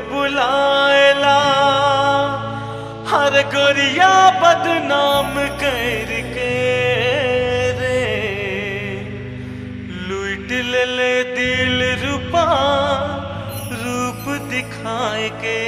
बुलाएला हर गोरिया बदनाम कर के रे। लुट ले, ले दिल रूपा रूप दिखाए के।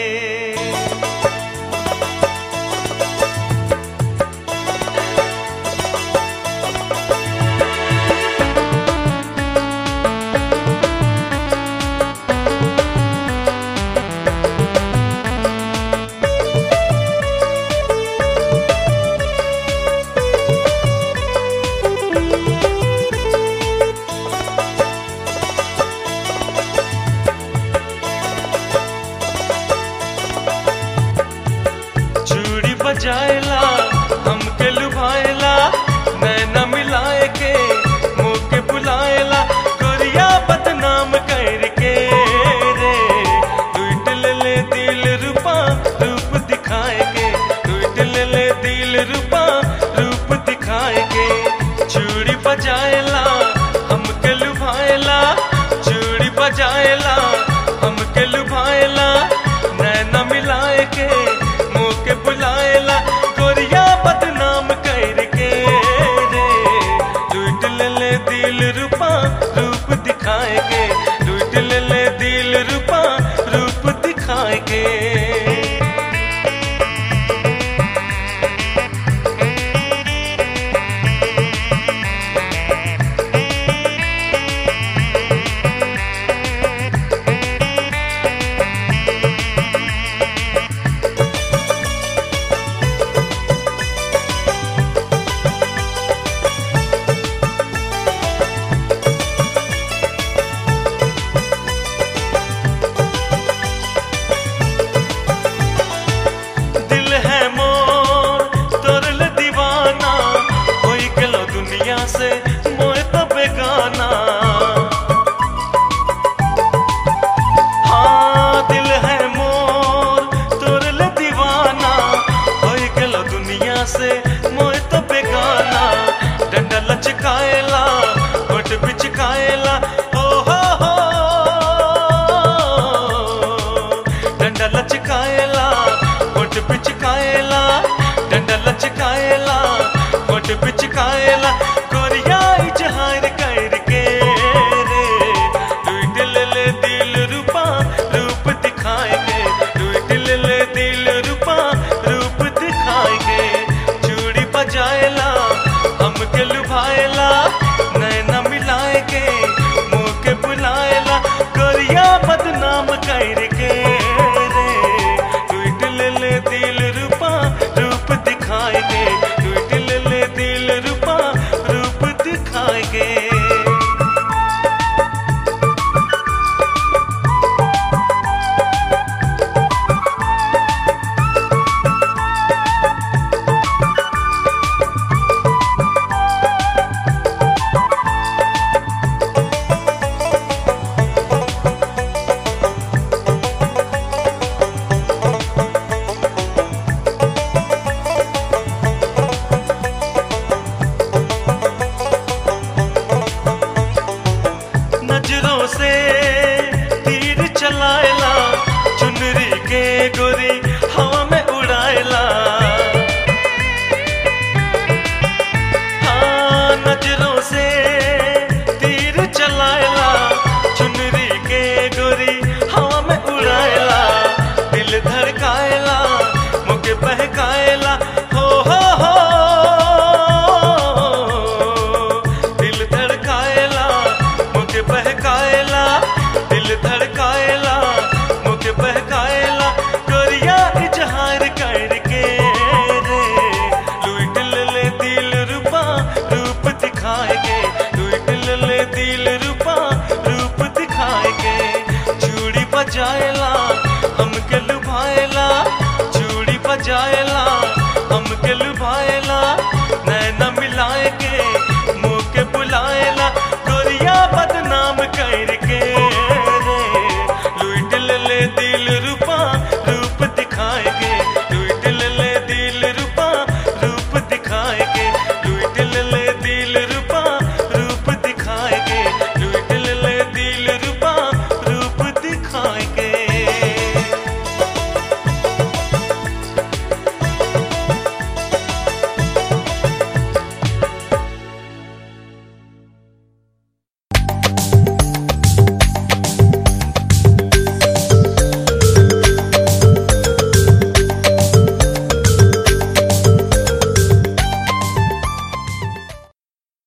चूड़ी बजाएला हमके लुभाएला मिलाए के बुलाएला बदनाम करके रे। ले ले दिल रूपा, रूप दिखाए के ले ले दिल रूपा, रूप दिखाए के चूड़ी बजाएला से मोए तो बेगाना। डंडा लचकाएला होठ बिचकाएला। ओ हो हो। डंडा लचकाएला होठ बिचकाएला। डंडा लचकाएला होठ पिचकाएला बजायला हमके लुभायला चूड़ी बजायला हमके लुभायला।